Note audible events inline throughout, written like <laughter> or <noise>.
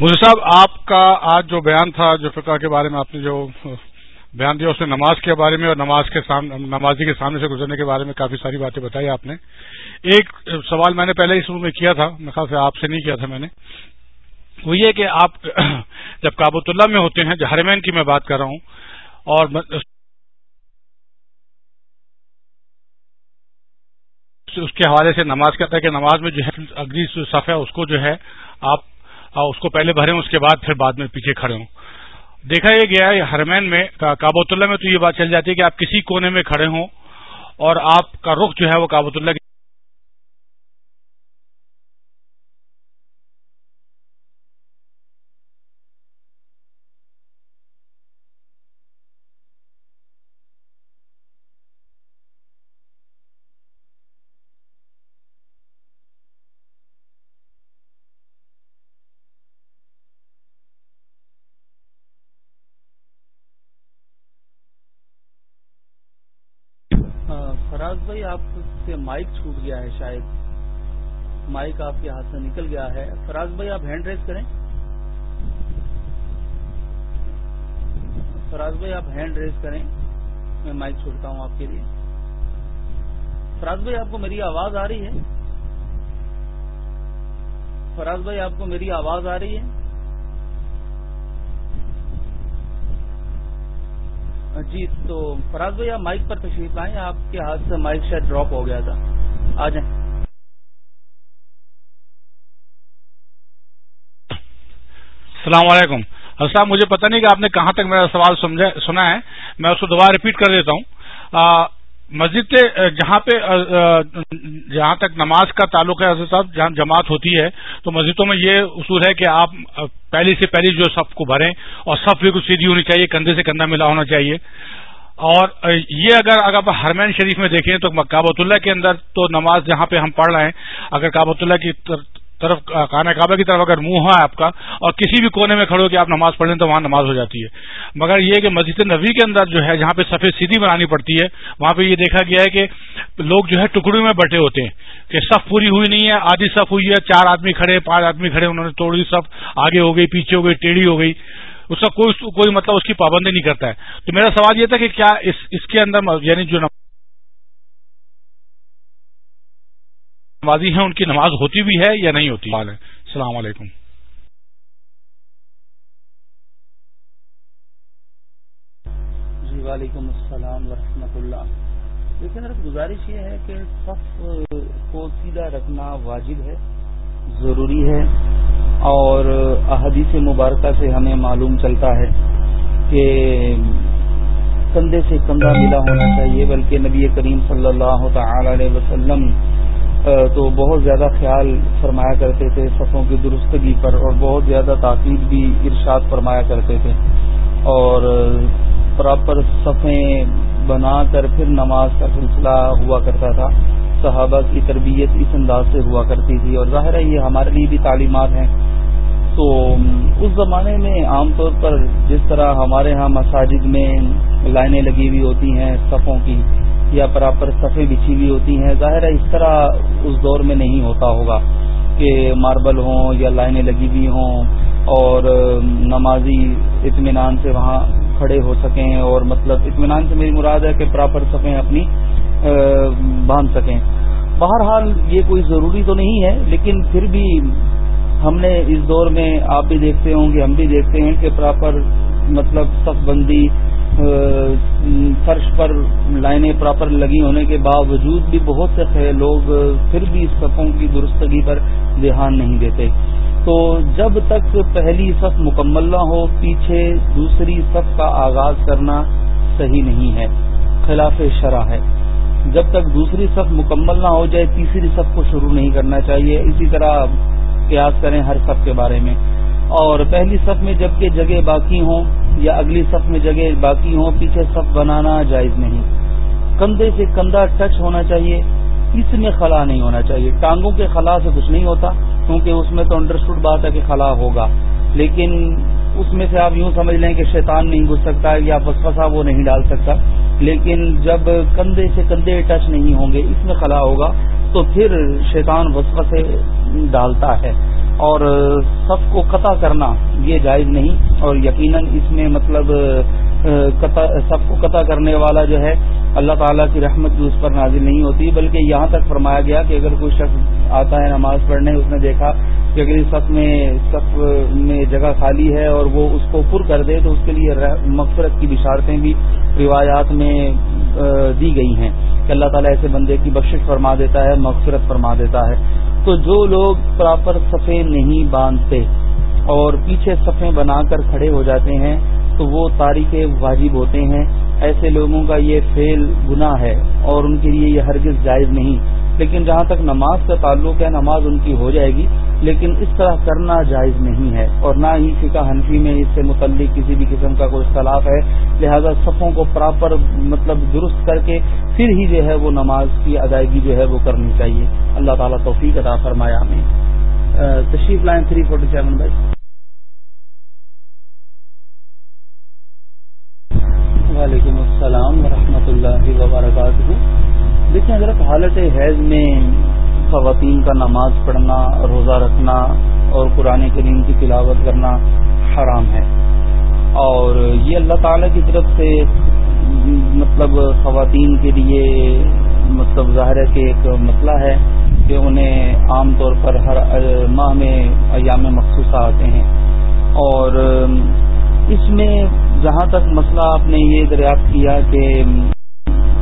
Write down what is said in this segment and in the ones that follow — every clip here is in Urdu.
مجھے صاحب، آپ کا آج جو بیان تھا، جو فقہ کے بارے میں آپ نے جو بیان دیا، اس میں نماز کے بارے میں اور نماز کے سامنے نمازی کے سامنے سے گزرنے کے بارے میں کافی ساری باتیں بتائی آپ نے۔ ایک سوال میں نے پہلے اس روم میں کیا تھا، میرے خیال سے آپ سے نہیں کیا تھا میں نے۔ وہ یہ کہ آپ <coughs> جب کابت اللہ میں ہوتے ہیں جو ہرمین کی میں بات کر رہا ہوں، اور اس کے حوالے سے نماز کہتا ہے کہ نماز میں جو ہے، اگلی صفحہ اس کو جو ہے، آپ اس کو پہلے بھریں، اس کے بعد پھر بعد میں پیچھے کھڑے ہوں۔ دیکھا یہ گیا ہے ہرمین میں کابۃ اللہ میں تو یہ بات چل جاتی ہے کہ آپ کسی کونے میں کھڑے ہوں اور آپ کا رخ جو ہے وہ کابت اللہ بھائی آپ سے مائک چھوٹ گیا ہے شاید۔ مائک آپ کے ہاتھ سے نکل گیا ہے۔ فراز بھائی، آپ ہینڈ ریز کریں۔ فراز بھائی، آپ ہینڈ ریز کریں۔ میں مائک چھوڑتا ہوں آپ کے لیے۔ فراز بھائی، آپ کو میری آواز آ رہی ہے؟ فراز بھائی، آپ کو میری آواز آ رہی ہے؟ جی تو فراز بھائی، آپ مائک پر تشریف لائیں، آپ کے ہاتھ سے مائک شاید ڈراپ ہو گیا تھا۔ آ جائیں۔ السلام علیکم۔ صاحب، مجھے پتہ نہیں کہ آپ نے کہاں تک میرا سوال سنا ہے۔ میں اس کو دوبارہ ریپیٹ کر دیتا ہوں۔ مسجد جہاں پہ جہاں تک نماز کا تعلق ہے، حضرت صاحب، جہاں جماعت ہوتی ہے، تو مسجدوں میں یہ اصول ہے کہ آپ پہلی سے پہلی جو صف کو بھریں، اور صف بھی کچھ سیدھی ہونی چاہیے، کندھے سے کندھا ملا ہونا چاہیے۔ اور یہ اگر اگر آپ ہرمین شریف میں دیکھیں تو کابت اللہ کے اندر تو نماز جہاں پہ ہم پڑھ رہے ہیں، اگر کابت اللہ کی طرف خانہ کعبہ کی طرف اگر منہ ہے آپ کا، اور کسی بھی کونے میں کھڑے ہو کہ آپ نماز پڑھ لیں تو وہاں نماز ہو جاتی ہے۔ مگر یہ کہ مسجد نبی کے اندر جو ہے، جہاں پہ سفید سیدھی بنانی پڑتی ہے، وہاں پہ یہ دیکھا گیا ہے کہ لوگ جو ہے ٹکڑوں میں بٹے ہوتے ہیں، کہ صف پوری ہوئی نہیں ہے، آدھی صف ہوئی ہے، چار آدمی کھڑے پانچ آدمی کھڑے انہوں نے توڑی صف، آگے ہو گئی، پیچھے ہو گئی، ٹیڑھی ہو گئی۔ اس کا کوئی کوئی مطلب اس کی پابندی نہیں کرتا ہے۔ تو میرا سوال یہ تھا کہ کیا اس کے اندر یعنی جو نمازی ہیں ان کی نماز ہوتی بھی ہے یا نہیں ہوتی؟ السلام علیکم۔ جی وعلیکم السلام ورحمۃ اللہ۔ لیکن گزارش یہ ہے کہ صف کو سیدھا رکھنا واجب ہے ضروری ہے اور احادیث مبارکہ سے ہمیں معلوم چلتا ہے کہ کندھے سے کندھا ملا ہونا چاہیے بلکہ نبی کریم صلی اللہ تعالی علیہ وسلم تو بہت زیادہ خیال فرمایا کرتے تھے صفوں کی درستگی پر اور بہت زیادہ تاکید بھی ارشاد فرمایا کرتے تھے۔ اور پراپر صفیں بنا کر پھر نماز کا سلسلہ ہوا کرتا تھا۔ صحابہ کی تربیت اس انداز سے ہوا کرتی تھی اور ظاہر ہے یہ ہمارے لیے بھی تعلیمات ہیں۔ تو اس زمانے میں عام طور پر جس طرح ہمارے ہاں مساجد میں لائنیں لگی ہوئی ہوتی ہیں صفوں کی یا پراپر صفیں بچھی ہوئی ہوتی ہیں، ظاہر ہے اس طرح اس دور میں نہیں ہوتا ہوگا کہ ماربل ہوں یا لائنیں لگی ہوئی ہوں اور نمازی اطمینان سے وہاں کھڑے ہو سکیں اور مطلب اطمینان سے میری مراد ہے کہ پراپر صفیں اپنی باندھ سکیں۔ بہرحال یہ کوئی ضروری تو نہیں ہے، لیکن پھر بھی ہم نے اس دور میں آپ بھی دیکھتے ہوں گے، ہم بھی دیکھتے ہیں کہ پراپر مطلب صف بندی فرش پر لائنیں پراپر لگی ہونے کے باوجود بھی بہت سے لوگ پھر بھی صفوں کی درستگی پر دھیان نہیں دیتے۔ تو جب تک پہلی صف مکمل نہ ہو، پیچھے دوسری صف کا آغاز کرنا صحیح نہیں ہے، خلاف شرح ہے۔ جب تک دوسری صف مکمل نہ ہو جائے، تیسری صف کو شروع نہیں کرنا چاہیے۔ اسی طرح قیاس کریں ہر صف کے بارے میں۔ اور پہلی صف میں جبکہ جگہ باقی ہوں یا اگلی صف میں جگہ باقی ہوں، پیچھے صف بنانا جائز نہیں۔ کندھے سے کندھا ٹچ ہونا چاہیے، اس میں خلا نہیں ہونا چاہیے۔ ٹانگوں کے خلا سے کچھ نہیں ہوتا، کیونکہ اس میں تو انڈرسٹوڈ بات ہے کہ خلا ہوگا۔ لیکن اس میں سے آپ یوں سمجھ لیں کہ شیطان نہیں گھس سکتا یا وسوسہ وہ نہیں ڈال سکتا۔ لیکن جب کندھے سے کندھے ٹچ نہیں ہوں گے، اس میں خلا ہوگا، تو پھر شیطان وسوسے ڈالتا ہے۔ اور سب کو قطع کرنا یہ جائز نہیں اور یقیناً اس میں مطلب سب کو قطع کرنے والا جو ہے، اللہ تعالیٰ کی رحمت بھی اس پر نازل نہیں ہوتی، بلکہ یہاں تک فرمایا گیا کہ اگر کوئی شخص آتا ہے نماز پڑھنے، اس نے دیکھا کہ اگر اس صف میں صف میں جگہ خالی ہے اور وہ اس کو پر کر دے تو اس کے لیے مغفرت کی بشارتیں بھی روایات میں دی گئی ہیں کہ اللہ تعالیٰ ایسے بندے کی بخشش فرما دیتا ہے، مغفرت فرما دیتا ہے۔ تو جو لوگ پراپر صفے نہیں باندھتے اور پیچھے صفیں بنا کر کھڑے ہو جاتے ہیں، تو وہ تاریخ واجب ہوتے ہیں۔ ایسے لوگوں کا یہ فیل گناہ ہے اور ان کے لیے یہ ہرگز جائز نہیں۔ لیکن جہاں تک نماز کا تعلق ہے، نماز ان کی ہو جائے گی، لیکن اس طرح کرنا جائز نہیں ہے اور نہ ہی فقہ حنفی میں اس سے متعلق کسی بھی قسم کا کوئی اختلاف ہے۔ لہذا صفوں کو پراپر مطلب درست کر کے پھر ہی جو ہے وہ نماز کی ادائیگی جو ہے وہ کرنی چاہیے۔ اللہ تعالیٰ توفیق ادا فرمایا میں تشریف line three forty seven bye وعلیکم السلام ورحمۃ اللہ وبرکاتہ۔ دیکھیں حضرت حالت حیض میں خواتین کا نماز پڑھنا، روزہ رکھنا اور قرآن کریم کی تلاوت کرنا حرام ہے۔ اور یہ اللہ تعالی کی طرف سے مطلب خواتین کے لیے مطلب ظاہر ہے کہ ایک مسئلہ ہے کہ انہیں عام طور پر ہر ماہ میں ایام مخصوصہ آتے ہیں۔ اور اس میں جہاں تک مسئلہ آپ نے یہ دریافت کیا کہ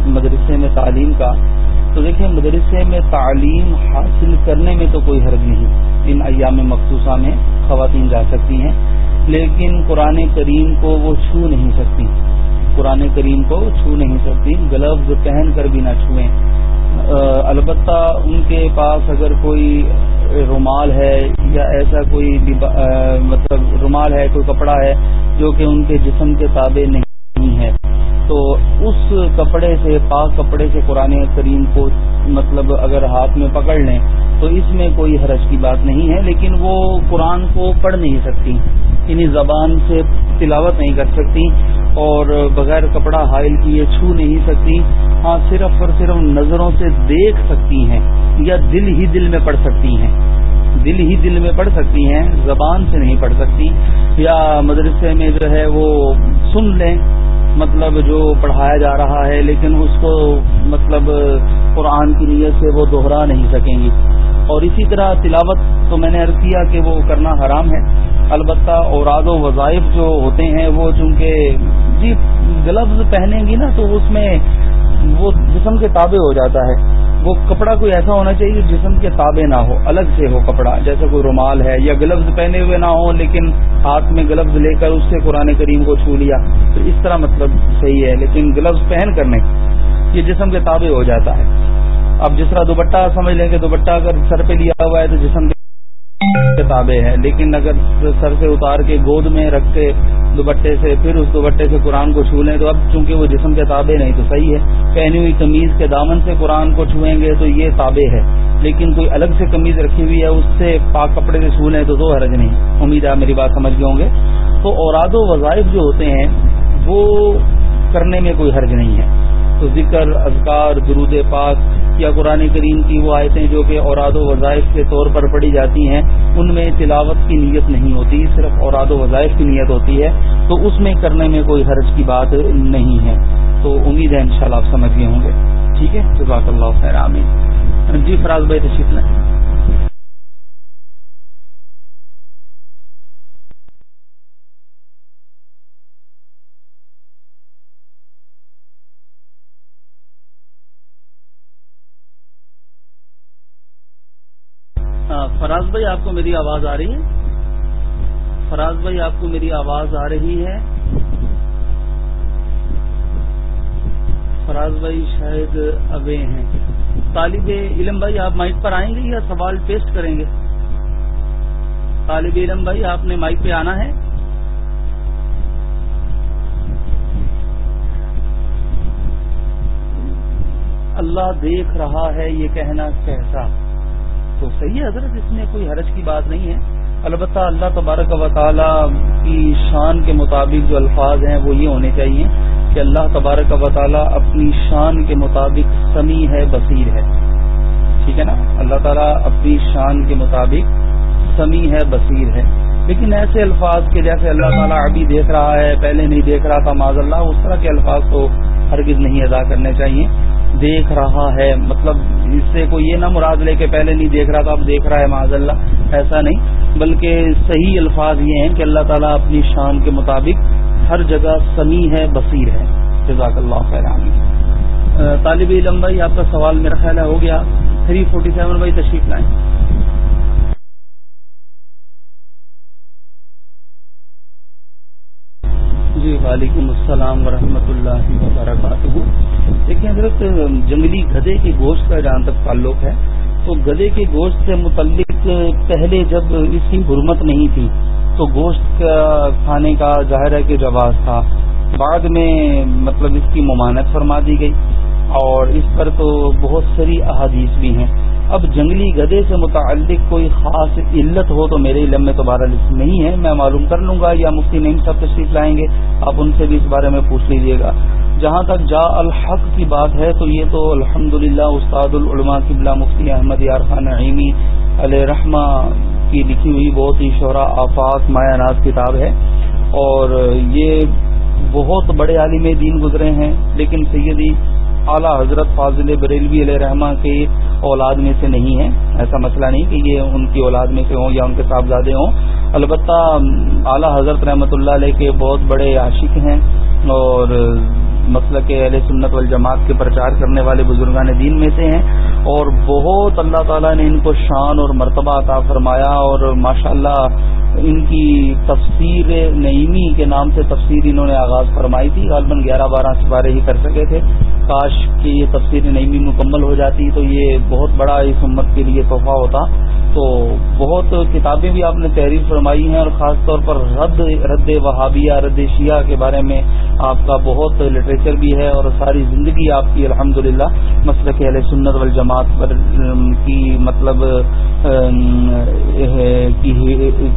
مدرسے میں تعلیم کا، تو دیکھیں مدرسے میں تعلیم حاصل کرنے میں تو کوئی حرج نہیں۔ ان ایام مخصوصہ میں خواتین جا سکتی ہیں، لیکن قرآن کریم کو وہ چھو نہیں سکتی۔ قرآن کریم کو چھو نہیں سکتی، گلوز پہن کر بھی نہ چھوئیں۔ البتہ ان کے پاس اگر کوئی رومال ہے یا ایسا کوئی مطلب رومال ہے، کوئی کپڑا ہے جو کہ ان کے جسم کے تابع نہیں ہے۔ تو اس کپڑے سے، پاک کپڑے سے قرآن کریم کو مطلب اگر ہاتھ میں پکڑ لیں، تو اس میں کوئی حرج کی بات نہیں ہے، لیکن وہ قرآن کو پڑھ نہیں سکتی۔ انہیں زبان سے تلاوت نہیں کر سکتی اور بغیر کپڑا حائل کیے چھو نہیں سکتی۔ ہاں صرف اور صرف نظروں سے دیکھ سکتی ہیں یا دل ہی دل میں پڑھ سکتی ہیں۔ دل ہی دل میں پڑھ سکتی ہیں، زبان سے نہیں پڑھ سکتی۔ یا مدرسے میں جو ہے وہ سن لیں مطلب جو پڑھایا جا رہا ہے، لیکن اس کو مطلب قرآن کی نیت سے وہ دوہرا نہیں سکیں گی۔ اور اسی طرح تلاوت تو میں نے عرض کیا کہ وہ کرنا حرام ہے۔ البتہ اوراد و وظائف جو ہوتے ہیں، وہ چونکہ جی گلوز پہنیں گی نا تو اس میں وہ جسم کے تابع ہو جاتا ہے۔ وہ کپڑا کوئی ایسا ہونا چاہیے جسم کے تابع نہ ہو، الگ سے ہو کپڑا، جیسے کوئی رومال ہے یا گلوز پہنے ہوئے نہ ہو لیکن ہاتھ میں گلوز لے کر اس سے قرآن کریم کو چھو لیا، تو اس طرح مطلب صحیح ہے، لیکن گلوز پہن کرنے یہ جسم کے تابع ہو جاتا ہے۔ اب جس طرح دوپٹہ سمجھ لیں کہ دوپٹہ اگر سر پہ لیا ہوا ہے تو جسم کے کتابیں ہیں۔ لیکن اگر سر سے اتار کے گود میں رکھ کے دوبٹے سے پھر اس دوبٹے سے قرآن کو چھو لیں تو اب چونکہ وہ جسم کے تابع نہیں تو صحیح ہے۔ پہنی ہوئی قمیض کے دامن سے قرآن کو چھوئیں گے تو یہ تابع ہے۔ لیکن کوئی الگ سے قمیض رکھی ہوئی ہے اس سے پاک کپڑے سے چھو لیں تو دو حرج نہیں۔ امید ہے میری بات سمجھ گئے ہوں گے۔ تو اوراد و وظائف جو ہوتے ہیں وہ کرنے میں کوئی حرج نہیں ہے۔ تو ذکر، اذکار، درود پاک یا قرآن کریم کی وہ آیتیں جو کہ اوراد و وظائف کے طور پر پڑھی جاتی ہیں، ان میں تلاوت کی نیت نہیں ہوتی، صرف اوراد و وظائف کی نیت ہوتی ہے، تو اس میں کرنے میں کوئی حرج کی بات نہیں ہے۔ تو امید ہے انشاءاللہ آپ سمجھ گئے ہوں گے۔ ٹھیک ہے؟ جزاک اللہ خیر، آمین۔ جی فراز بھائی تشریف لیں فراز بھائی، آپ کو میری آواز آ رہی ہے؟ فراز بھائی، آپ کو میری آواز آ رہی ہے؟ فراز بھائی شاید ابے ہیں۔ طالب علم بھائی، آپ مائک پر آئیں گے یا سوال پیسٹ کریں گے؟ طالب علم بھائی، آپ نے مائک پہ آنا ہے؟ اللہ دیکھ رہا ہے، یہ کہنا کیسا تو صحیح ہے، حضرت، اس میں کوئی حرج کی بات نہیں ہے۔ البتہ اللہ تبارک و تعالی کی شان کے مطابق جو الفاظ ہیں، وہ یہ ہونے چاہیے کہ اللہ تبارک و تعالی اپنی شان کے مطابق سمیع ہے، بصیر ہے۔ ٹھیک ہے نا؟ اللہ تعالیٰ اپنی شان کے مطابق سمیع ہے، بصیر ہے۔ لیکن ایسے الفاظ کے جیسے اللہ تعالیٰ ابھی دیکھ رہا ہے، پہلے نہیں دیکھ رہا تھا معذ اللہ، اس طرح کے الفاظ تو ہرگز نہیں ادا کرنے چاہیے۔ دیکھ رہا ہے۔ مطلب اس سے کوئی یہ نہ مراد لے کے پہلے نہیں دیکھ رہا تھا، اب دیکھ رہا ہے معاذ اللہ ایسا نہیں۔ بلکہ صحیح الفاظ یہ ہیں کہ اللہ تعالیٰ اپنی شان کے مطابق ہر جگہ سمیع ہے، بصیر ہے۔ جزاک اللہ خیر طالب علم بھائی، آپ کا سوال میرا خیال ہے، ہو گیا۔ تھری فورٹی سیون بھائی تشریف لائیں۔ جی وعلیکم السلام ورحمۃ اللہ وبرکاتہ۔ دیکھیں حضرت، جنگلی گدے کے گوشت کا جہاں تک تعلق ہے، تو گدے کے گوشت سے متعلق پہلے جب اس کی حرمت نہیں تھی، تو گوشت کا کھانے کا ظاہر ہے کہ جواز تھا۔ بعد میں مطلب اس کی ممانت فرما دی گئی اور اس پر تو بہت ساری احادیث بھی ہیں۔ اب جنگلی گدے سے متعلق کوئی خاص علت ہو تو میرے علم میں تو بارہ نہیں ہے، میں معلوم کر لوں گا یا مفتی نعیم صاحب تشریف لائیں گے۔ آپ ان سے بھی اس بارے میں پوچھ لیجیے گا۔ جہاں تک جا الحق کی بات ہے تو یہ تو الحمد استاد العلماء قبلہ مفتی احمد یار خان عیمی علیہ رحمہ کی لکھی ہوئی بہت ہی شعرا آفاق مایا ناز کتاب ہے۔ اور یہ بہت بڑے عالم دین گزرے ہیں، لیکن سیدی اعلیٰ حضرت فاضل بریلوی علیہ رحمٰ کے اولاد میں سے نہیں ہے۔ ایسا مسئلہ نہیں کہ یہ ان کی اولاد میں سے ہوں یا ان کے صاحبزادے ہوں۔ البتہ اعلیٰ حضرت رحمۃ اللہ علیہ کے بہت بڑے عاشق ہیں اور مسئلہ کے اہل سنت والجماعت کے پرچار کرنے والے بزرگان دین میں سے ہیں اور بہت اللہ تعالیٰ نے ان کو شان اور مرتبہ عطا فرمایا اور ماشاء اللہ ان کی تفسیر نعیمی کے نام سے تفسیر انہوں نے آغاز فرمائی تھی، غالباً گیارہ بارہ سپارے ہی کر سکے تھے۔ کاش کی یہ تفسیر نعیمی مکمل ہو جاتی تو یہ بہت بڑا اس امت کے لیے تحفہ ہوتا۔ تو بہت کتابیں بھی آپ نے تحریر فرمائی ہیں اور خاص طور پر رد رد وہابیہ، رد شیعہ کے بارے میں آپ کا بہت لٹریچر بھی ہے اور ساری زندگی آپ کی الحمد للہ مسلک علیہ سنت والجماعت پر کی مطلب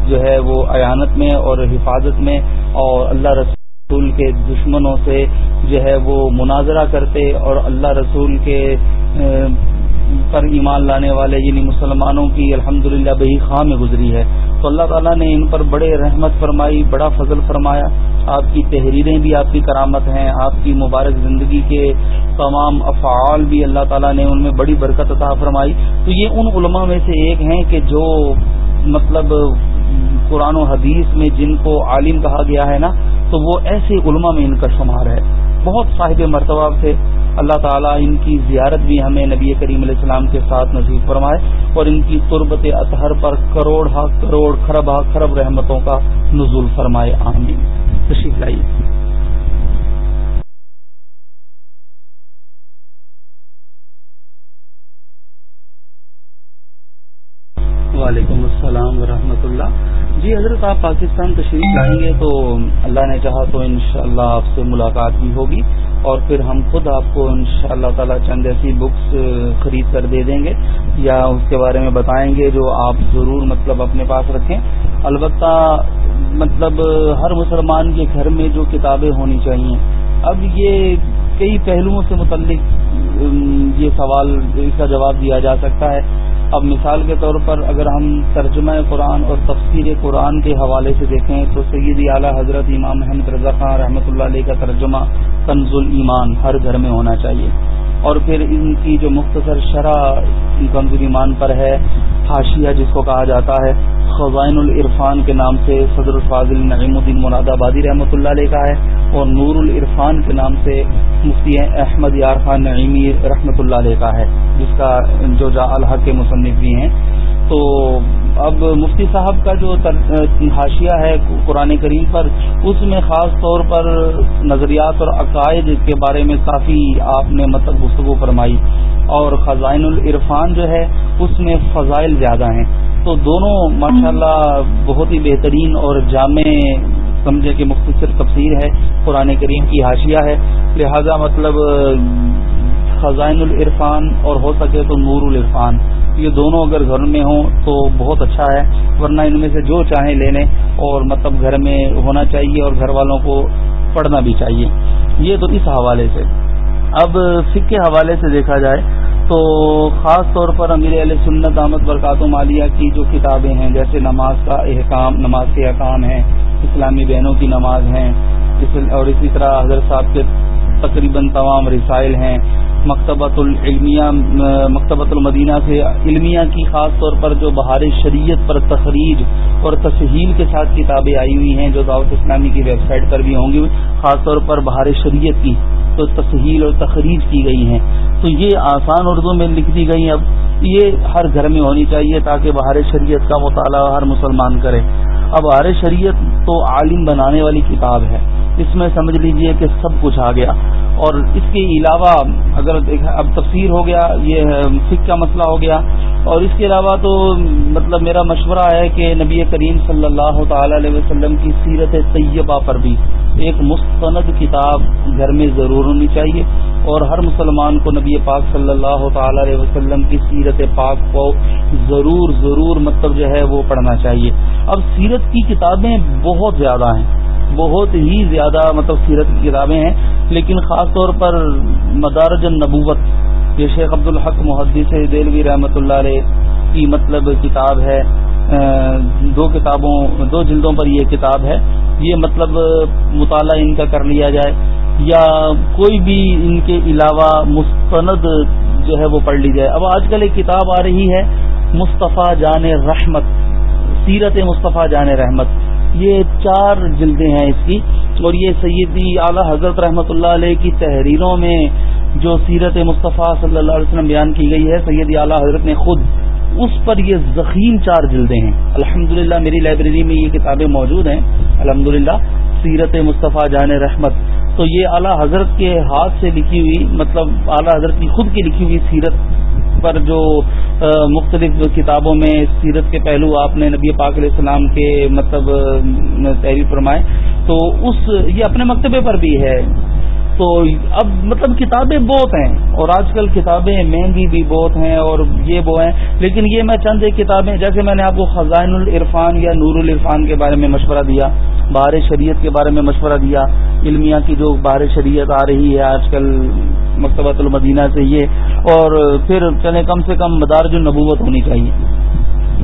جو ہے وہ ایانت میں اور حفاظت میں اور اللہ رسول کے دشمنوں سے جو ہے وہ مناظرہ کرتے اور اللہ رسول کے پر ایمان لانے والے یعنی مسلمانوں کی الحمد للہ بہی خواہ میں گزری ہے۔ تو اللہ تعالیٰ نے ان پر بڑے رحمت فرمائی، بڑا فضل فرمایا۔ آپ کی تحریریں بھی آپ کی کرامت ہیں، آپ کی مبارک زندگی کے تمام افعال بھی اللہ تعالیٰ نے ان میں بڑی برکت عطا فرمائی۔ تو یہ ان علماء میں سے ایک ہیں کہ جو مطلب قرآن و حدیث میں جن کو عالم کہا گیا ہے نا، تو وہ ایسے علماء میں ان کا شمار ہے۔ بہت صاحب مرتبہ سے اللہ تعالیٰ ان کی زیارت بھی ہمیں نبی کریم علیہ السلام کے ساتھ نصیب فرمائے اور ان کی تربت اطہر پر کروڑ ہا کروڑ خرب ہا خرب رحمتوں کا نزول فرمائے، آمین۔ تشریف لائیے۔ وعلیکم السلام ورحمۃ اللہ۔ جی حضرت، آپ پاکستان تشریف لائیں گے تو اللہ نے چاہا تو انشاءاللہ شاء آپ سے ملاقات بھی ہوگی اور پھر ہم خود آپ کو ان شاء اللہ تعالی چند ایسی بکس خرید کر دے دیں گے یا اس کے بارے میں بتائیں گے جو آپ ضرور مطلب اپنے پاس رکھیں۔ البتہ مطلب ہر مسلمان کے گھر میں جو کتابیں ہونی چاہیے۔ اب یہ کئی پہلوؤں سے متعلق یہ سوال، اس کا جواب دیا جا سکتا ہے۔ اب مثال کے طور پر اگر ہم ترجمہ قرآن اور تفسیر قرآن کے حوالے سے دیکھیں تو سیدی اعلیٰ حضرت امام احمد رضا خان رحمۃ اللہ علیہ کا ترجمہ کنز المان ہر گھر میں ہونا چاہیے۔ اور پھر ان کی جو مختصر شرح کنز ایمان پر ہے، حاشیہ جس کو کہا جاتا ہے، خزائن العرفان کے نام سے صدر الفاظل نعیم الدین مراد آبادی رحمۃ اللہ علیہ کا ہے اور نور العرفان کے نام سے مفتی احمد یار خان نعیمی رحمۃ اللہ علیہ کا ہے، جس کا جو جا الحق کے مصنف بھی ہیں۔ تو اب مفتی صاحب کا جو حاشیہ ہے قرآن کریم پر، اس میں خاص طور پر نظریات اور عقائد کے بارے میں کافی آپ نے مطلب گفتگو فرمائی۔ اور خزائن العرفان جو ہے، اس میں فضائل زیادہ ہیں۔ تو دونوں ماشاءاللہ بہت ہی بہترین اور جامع سمجھے کہ مختصر تفسیر ہے۔ قرآن کریم کی حاشیہ ہے۔ لہذا مطلب خزائن العرفان اور ہو سکے تو نور العرفان۔ یہ دونوں اگر گھر میں ہوں تو بہت اچھا ہے، ورنہ ان میں سے جو چاہیں لینے اور مطلب گھر میں ہونا چاہیے اور گھر والوں کو پڑھنا بھی چاہیے۔ یہ تو اس حوالے سے۔ اب سکھ کے حوالے سے دیکھا جائے تو خاص طور پر امیر علیہ سنت احمد برکات و مالیہ کی جو کتابیں ہیں، جیسے نماز کا احکام، نماز کے احکام ہیں، اسلامی بہنوں کی نماز ہیں اور اسی طرح حضرت صاحب کے تقریباً تمام رسائل ہیں۔ مکتبۃ العلمیہ، مکتبۃ المدینہ سے علمیہ کی خاص طور پر جو بہار شریعت پر تخریج اور تسہیل کے ساتھ کتابیں آئی ہوئی ہیں، جو دعوت اسلامی کی ویب سائٹ پر بھی ہوں گی، خاص طور پر بہار شریعت کی تو تسہیل اور تخریج کی گئی ہیں۔ تو یہ آسان اردو میں لکھ دی گئی اب یہ ہر گھر میں ہونی چاہیے تاکہ بہار شریعت کا مطالعہ ہر مسلمان کرے۔ اب بہار شریعت تو عالم بنانے والی کتاب ہے۔ اس میں سمجھ لیجیے کہ سب کچھ آ گیا۔ اور اس کے علاوہ اگر اب تفسیر ہو گیا، یہ فک کا مسئلہ ہو گیا۔ اور اس کے علاوہ تو مطلب میرا مشورہ ہے کہ نبی کریم صلی اللہ تعالی علیہ وسلم کی سیرت طیبہ پر بھی ایک مستند کتاب گھر میں ضرور ہونی چاہیے۔ اور ہر مسلمان کو نبی پاک صلی اللہ تعالی علیہ وسلم کی سیرت پاک کو ضرور ضرور مطلب جو ہے وہ پڑھنا چاہیے۔ اب سیرت کی کتابیں بہت زیادہ ہیں۔ بہت ہی زیادہ مطلب سیرت کی کتابیں ہیں۔ لیکن خاص طور پر مدارج النبوت، یہ شیخ عبد الحق محدث دلوی رحمۃ اللہ علیہ کی مطلب کتاب ہے۔ دو کتابوں، دو جلدوں پر یہ کتاب ہے۔ یہ مطلب مطالعہ ان کا کر لیا جائے۔ یا کوئی بھی ان کے علاوہ مستند جو ہے وہ پڑھ لی جائے۔ اب آج کل ایک کتاب آ رہی ہے، مصطفیٰ جان رحمت۔ سیرت مصطفیٰ جان رحمت۔ یہ چار جلدیں ہیں اس کی۔ اور یہ سیدی اعلی حضرت رحمۃ اللہ علیہ کی تحریروں میں جو سیرت مصطفیٰ صلی اللہ علیہ وسلم بیان کی گئی ہے، سیدی اعلیٰ حضرت نے خود اس پر یہ ذخیم چار جلدیں ہیں۔ الحمد میری لائبریری میں یہ کتابیں موجود ہیں۔ الحمد سیرت مصطفیٰ جان رحمت۔ تو یہ اعلیٰ حضرت کے ہاتھ سے لکھی ہوئی مطلب اعلیٰ حضرت کی خود کی لکھی ہوئی سیرت پر جو مختلف کتابوں میں سیرت کے پہلو آپ نے نبی پاک علیہ السلام کے مطلب تحریر فرمائے، تو اس، یہ اپنے مکتبے پر بھی ہے۔ تو اب مطلب کتابیں بہت ہیں اور آج کل کتابیں مہنگی بھی بہت ہیں اور یہ وہ ہیں۔ لیکن یہ میں چند ایک کتابیں، جیسے میں نے آپ کو خزائن العرفان یا نور العرفان کے بارے میں مشورہ دیا، بار شریعت کے بارے میں مشورہ دیا، علمیہ کی جو بار شریعت آ رہی ہے آج کل مکتبۃ المدینہ سے یہ، اور پھر چلے کم سے کم مدارج النبوت ہونی چاہیے۔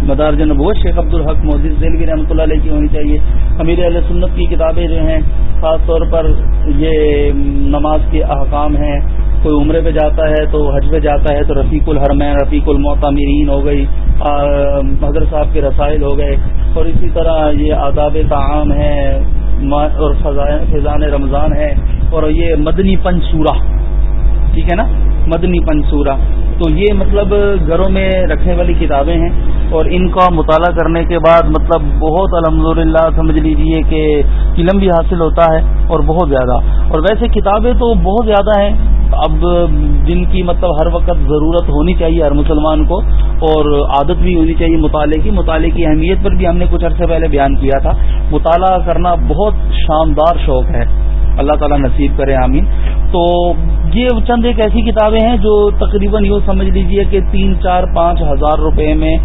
مدارج نبوت شیخ عبد الحق مودی رحمۃ اللہ علیہ کی ہونی چاہیے۔ امیر علیہ سنت کی کتابیں جو ہیں، خاص طور پر یہ نماز کے احکام ہیں۔ کوئی عمرے پہ جاتا ہے تو حج پہ جاتا ہے تو رفیق الحرمین، رفیق المعتمرین ہو گئی حضرت صاحب کے رسائل ہو گئے۔ اور اسی طرح یہ آداب تعام ہے اور فضان رمضان ہے اور یہ مدنی پنچورہ ٹھیک ہے نا؟ مدنی پنسورا تو یہ مطلب گھروں میں رکھنے والی کتابیں ہیں اور ان کا مطالعہ کرنے کے بعد مطلب بہت الحمد سمجھ لیجیے کہ علم بھی حاصل ہوتا ہے اور بہت زیادہ۔ اور ویسے کتابیں تو بہت زیادہ ہیں۔ اب جن کی مطلب ہر وقت ضرورت ہونی چاہیے ہر مسلمان کو اور عادت بھی ہونی چاہیے مطالعے کی۔ مطالعے کی اہمیت پر بھی ہم نے کچھ عرصے پہلے بیان کیا تھا۔ مطالعہ کرنا بہت شاندار شوق ہے۔ اللہ تعالیٰ نصیب کرے، آمین۔ تو یہ چند ایک ایسی کتابیں ہیں جو تقریباً یوں سمجھ لیجیے کہ تین، چار، پانچ ہزار روپے میں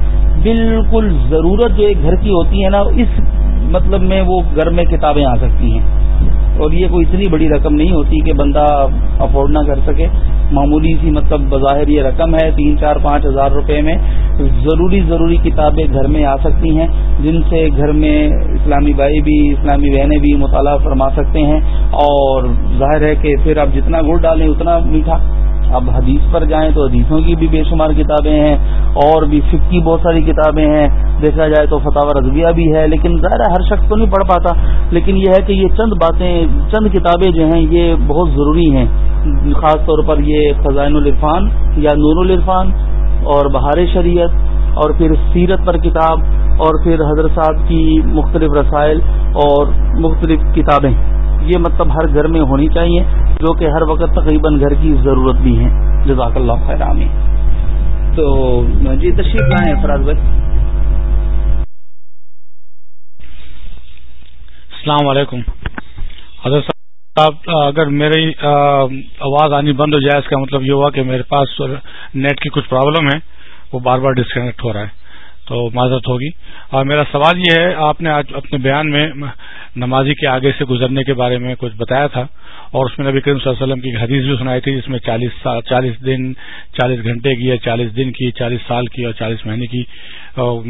بالکل ضرورت جو ایک گھر کی ہوتی ہے نا، اس مطلب میں وہ گھر میں کتابیں آ سکتی ہیں۔ اور یہ کوئی اتنی بڑی رقم نہیں ہوتی کہ بندہ افورڈ نہ کر سکے۔ معمولی سی مطلب بظاہر یہ رقم ہے تین چار پانچ ہزار روپے میں۔ ضروری ضروری کتابیں گھر میں آ سکتی ہیں، جن سے گھر میں اسلامی بھائی بھی، اسلامی بہنیں بھی مطالعہ فرما سکتے ہیں۔ اور ظاہر ہے کہ پھر آپ جتنا گڑ ڈالیں، اتنا میٹھا۔ اب حدیث پر جائیں تو حدیثوں کی بھی بے شمار کتابیں ہیں اور بھی فک کی بہت ساری کتابیں ہیں۔ دیکھا جائے تو فتح رضویہ بھی ہے، لیکن ظاہر ہر شخص تو نہیں پڑھ پاتا۔ لیکن یہ ہے کہ یہ چند باتیں، چند کتابیں جو ہیں، یہ بہت ضروری ہیں۔ خاص طور پر یہ خزائن العرفان یا نور العرفان اور بہار شریعت اور پھر سیرت پر کتاب اور پھر حضرت صاحب کی مختلف رسائل اور مختلف کتابیں۔ یہ مطلب ہر گھر میں ہونی چاہیے، جو کہ ہر وقت تقریباً گھر کی ضرورت بھی ہے۔ جزاک اللہ خیر عامی تو جی تشریف لائیں فراز بھائی۔ السلام علیکم۔ حضرت صاحب، اگر میری آواز آنی بند ہو جائے، اس کا مطلب یہ ہوا کہ میرے پاس نیٹ کی کچھ پرابلم ہے، وہ بار بار ڈسکنیکٹ ہو رہا ہے۔ تو معذرت ہوگی۔ اور میرا سوال یہ ہے، آپ نے آج اپنے بیان میں نمازی کے آگے سے گزرنے کے بارے میں کچھ بتایا تھا، اور اس میں نبی کریم صلی اللہ علیہ وسلم کی حدیث بھی سنائی تھی، جس میں چالیس چالیس دن، چالیس گھنٹے کی چالیس دن کی، چالیس سال کی اور چالیس مہینے کی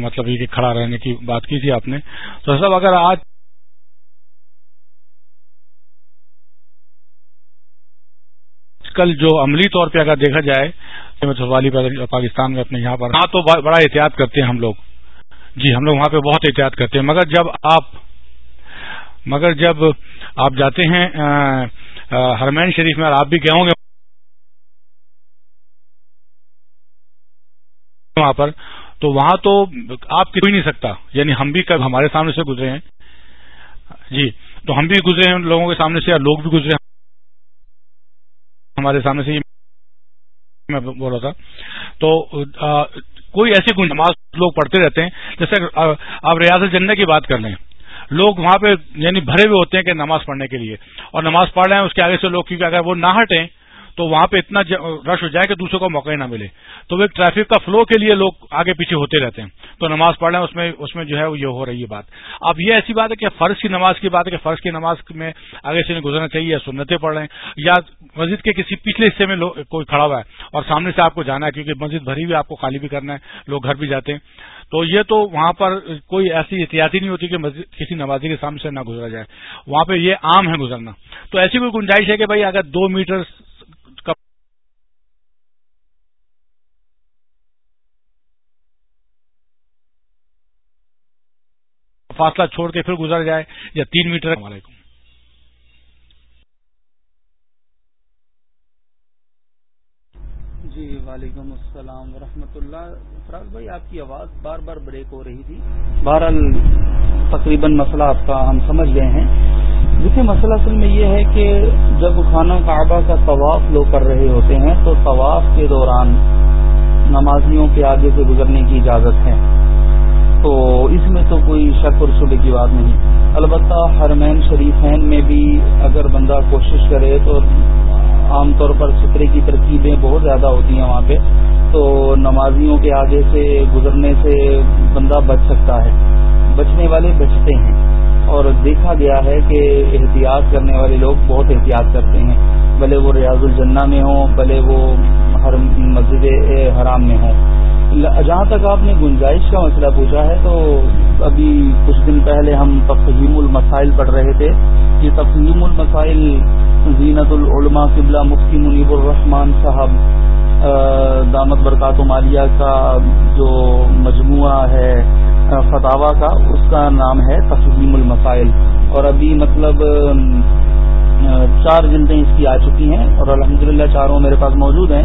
مطلب یہ کہ کھڑا رہنے کی بات کی تھی آپ نے۔ تو صاحب اگر آج کل جو عملی طور پہ اگر دیکھا جائے والی پاکستان میں اپنے یہاں پر ہاں تو بڑا احتیاط کرتے ہیں ہم لوگ۔ جی ہم لوگ وہاں پہ بہت احتیاط کرتے ہیں۔ مگر جب آپ مگر جب آپ جاتے ہیں ہرمین شریف میں اور آپ بھی گئے ہوں گے وہاں پر، تو وہاں تو آپ کوئی نہیں سکتا۔ یعنی ہم بھی کب ہمارے سامنے سے گزرے ہیں۔ جی تو ہم بھی گزرے ہیں لوگوں کے سامنے سے اور لوگ بھی گزرے ہیں ہمارے سامنے سے۔ میں بول رہا تھا۔ تو کوئی ایسی کوئی نماز لوگ پڑھتے رہتے ہیں، جیسے آپ ریاض جننے کی بات کر لیں۔ لوگ وہاں پہ یعنی بھرے ہوئے ہوتے ہیں کہ نماز پڑھنے کے لیے۔ اور نماز پڑھ رہے ہیں، اس کے آگے سے لوگ، کیونکہ اگر وہ نہ ہٹیں تو وہاں پہ اتنا رش ہو جائے کہ دوسروں کو موقع ہی نہ ملے۔ تو وہ ایک ٹریفک کا فلو کے لیے لوگ آگے پیچھے ہوتے رہتے ہیں۔ تو نماز پڑھ رہے ہیں، اس میں اس میں جو ہے وہ یہ ہو رہی ہے بات۔ اب یہ ایسی بات ہے کہ فرض کی نماز کی بات ہے کہ فرض کی نماز میں آگے سے گزرنا چاہیے، یا سنتیں پڑھ رہے ہیں، یا مسجد کے کسی پچھلے حصے میں کوئی کھڑا ہوا ہے اور سامنے سے آپ کو جانا ہے، کیونکہ مسجد بھری ہوئی آپ کو خالی بھی کرنا ہے، لوگ گھر بھی جاتے ہیں۔ تو یہ تو وہاں پر کوئی ایسی احتیاطی نہیں ہوتی کہ مسجد کسی نمازی کے سامنے سے نہ گزرا جائے۔ وہاں پہ یہ عام ہے گزرنا۔ تو ایسی کوئی گنجائش ہے کہ بھائی اگر دو میٹر فاصلہ چھوڑ کے پھر گزر جائے یا تین میٹر علیکم۔ جی وعلیکم السلام ورحمۃ اللہ۔ فراز بھائی، آپ کی آواز بار بار بریک ہو رہی تھی۔ بہرحال تقریباً مسئلہ آپ کا ہم سمجھ گئے ہیں۔ دیکھیں، مسئلہ اصل میں یہ ہے کہ جب خانہ کعبہ کا طواف لوگ کر رہے ہوتے ہیں، تو طواف کے دوران نمازیوں کے آگے سے گزرنے کی اجازت ہے۔ تو اس میں تو کوئی شک اور شبے کی بات نہیں۔ البتہ حرمین شریفین میں بھی اگر بندہ کوشش کرے تو عام طور پر سترے کی ترکیبیں بہت زیادہ ہوتی ہیں وہاں پہ۔ تو نمازیوں کے آگے سے گزرنے سے بندہ بچ سکتا ہے۔ بچنے والے بچتے ہیں۔ اور دیکھا گیا ہے کہ احتیاط کرنے والے لوگ بہت احتیاط کرتے ہیں۔ بھلے وہ ریاض الجنہ میں ہوں، بھلے وہ مسجد حرام میں ہوں۔ جہاں تک آپ نے گنجائش کا مسئلہ پوچھا ہے تو ابھی کچھ دن پہلے ہم تفہیم المسائل پڑھ رہے تھے یہ تفہیم المسائل زینت العلماء قبلہ مفتی منیب الرحمان صاحب دامت برکات و مالیہ کا جو مجموعہ ہے فتوا کا، اس کا نام ہے تفہیم المسائل۔ اور ابھی مطلب چار جلدیں اس کی آ چکی ہیں اور الحمدللہ چاروں میرے پاس موجود ہیں۔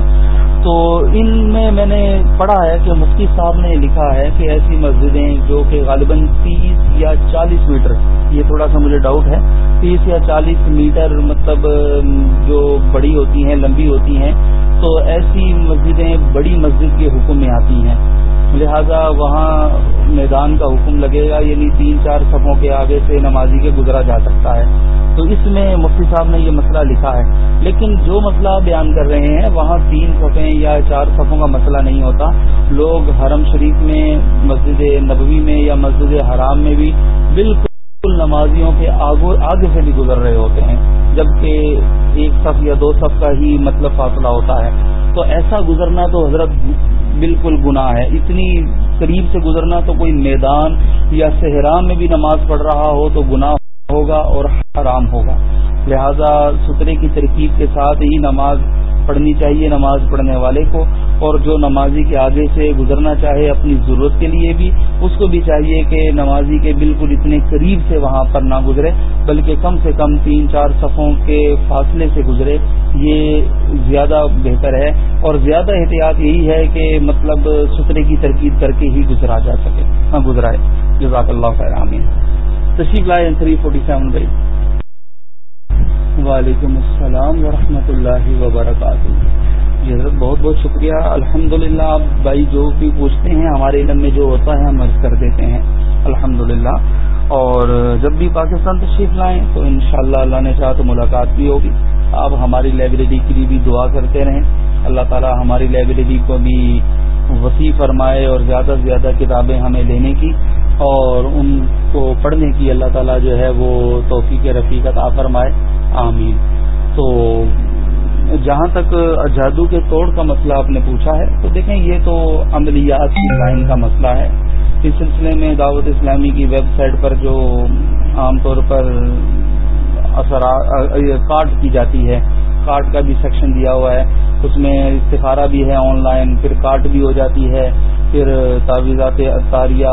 تو ان میں میں نے پڑھا ہے کہ مفتی صاحب نے لکھا ہے کہ ایسی مسجدیں جو کہ غالباً تیس یا چالیس میٹر، یہ تھوڑا سا مجھے ڈاؤٹ ہے، تیس یا چالیس میٹر مطلب جو بڑی ہوتی ہیں، لمبی ہوتی ہیں، تو ایسی مسجدیں بڑی مسجد کے حکم میں آتی ہیں۔ لہذا وہاں میدان کا حکم لگے گا یعنی تین چار صفوں کے آگے سے نمازی کے گزرا جا سکتا ہے۔ تو اس میں مفتی صاحب نے یہ مسئلہ لکھا ہے۔ لیکن جو مسئلہ بیان کر رہے ہیں، وہاں تین صفیں یا چار صفوں کا مسئلہ نہیں ہوتا۔ لوگ حرم شریف میں، مسجد نبوی میں یا مسجد حرام میں بھی بالکل نمازیوں کے آگے سے بھی گزر رہے ہوتے ہیں۔ جبکہ ایک صف یا دو صف کا ہی مطلب فاصلہ ہوتا ہے۔ تو ایسا گزرنا تو حضرت بالکل گناہ ہے۔ اتنی قریب سے گزرنا تو کوئی میدان یا صحرا میں بھی نماز پڑھ رہا ہو تو گناہ ہوگا اور حرام ہوگا۔ لہذا سترے کی ترکیب کے ساتھ ہی نماز پڑھنی چاہیے نماز پڑھنے والے کو اور جو نمازی کے آگے سے گزرنا چاہے اپنی ضرورت کے لیے بھی، اس کو بھی چاہیے کہ نمازی کے بالکل اتنے قریب سے وہاں پر نہ گزرے، بلکہ کم سے کم تین چار صفوں کے فاصلے سے گزرے۔ یہ زیادہ بہتر ہے اور زیادہ احتیاط یہی ہے کہ مطلب سترے کی ترکیب کر کے ہی گزرا جا سکے۔ ہاں گزرائے۔ جزاک اللہ خیر تشریف لائے تھری فورٹی سیون وعلیکم السلام ورحمۃ اللہ وبرکاتہ۔ جی حضرت، بہت بہت شکریہ۔ الحمد للہ آپ بھائی جو بھی پوچھتے ہیں، ہمارے علم میں جو ہوتا ہے، ہم عرض کر دیتے ہیں۔ الحمد اور جب بھی پاکستان تشریف لائیں تو انشاءاللہ اللہ نے چاہ تو ملاقات بھی ہوگی۔ آپ ہماری لائبریری کے لیے بھی دعا کرتے رہیں۔ اللہ تعالی ہماری لائبریری کو بھی وسیع فرمائے اور زیادہ سے زیادہ کتابیں ہمیں لینے کی۔ اور ان کو پڑھنے کی اللہ تعالیٰ جو ہے وہ توفیق رفیقت آ فرمائے۔ آمین۔ تو جہاں تک جادو کے توڑ کا مسئلہ آپ نے پوچھا ہے، تو دیکھیں یہ تو عملیات کی لائن کا مسئلہ ہے۔ اس سلسلے میں دعوت اسلامی کی ویب سائٹ پر جو عام طور پر اثرات کارڈ کی جاتی ہے، کارڈ کا بھی سیکشن دیا ہوا ہے۔ اس میں استخارہ بھی ہے آن لائن پھر کارڈ بھی ہو جاتی ہے۔ پھر تعویذات اطاریہ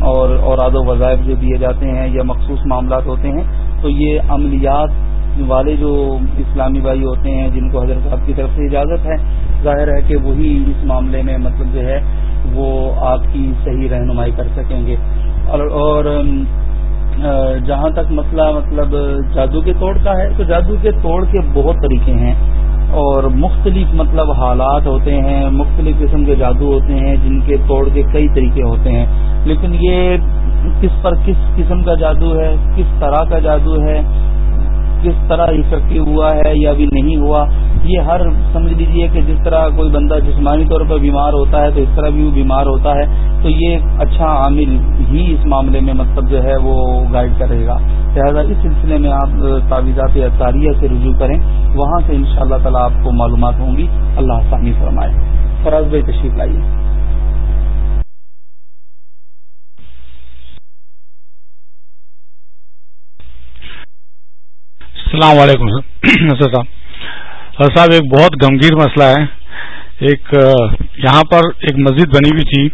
اور اوراد و وظائف جو دیے جاتے ہیں یا مخصوص معاملات ہوتے ہیں۔ تو یہ عملیات والے جو اسلامی بھائی ہوتے ہیں، جن کو حضرت صاحب کی طرف سے اجازت ہے، ظاہر ہے کہ وہی اس معاملے میں مطلب جو ہے، وہ آپ کی صحیح رہنمائی کر سکیں گے۔ اور جہاں تک مسئلہ مطلب جادو کے توڑ کا ہے، تو جادو کے توڑ کے بہت طریقے ہیں۔ اور مختلف مطلب حالات ہوتے ہیں، مختلف قسم کے جادو ہوتے ہیں، جن کے توڑ کے کئی طریقے ہوتے ہیں۔ لیکن یہ کس پر کس قسم کا جادو ہے، کس طرح کا جادو ہے کس طرح افیکٹو ہوا ہے یا بھی نہیں ہوا، یہ ہر سمجھ لیجیے کہ جس طرح کوئی بندہ جسمانی طور پر بیمار ہوتا ہے تو اس طرح بھی وہ بیمار ہوتا ہے۔ تو یہ ایک اچھا عامل ہی اس معاملے میں مطلب جو ہے وہ گائیڈ کرے گا۔ لہٰذا اس سلسلے میں آپ تعویذات اطاریہ سے رجوع کریں، وہاں سے ان شاء اللہ تعالیٰ آپ کو معلومات ہوں گی۔ اللہ ثانی فرمائے۔ فراز بھائی تشریف لائیے۔ السلام علیکم، سر. صاحب. صاحب، ایک بہت گمگیر مسئلہ ہے. ایک یہاں پر ایک مسجد بنی ہوئی تھی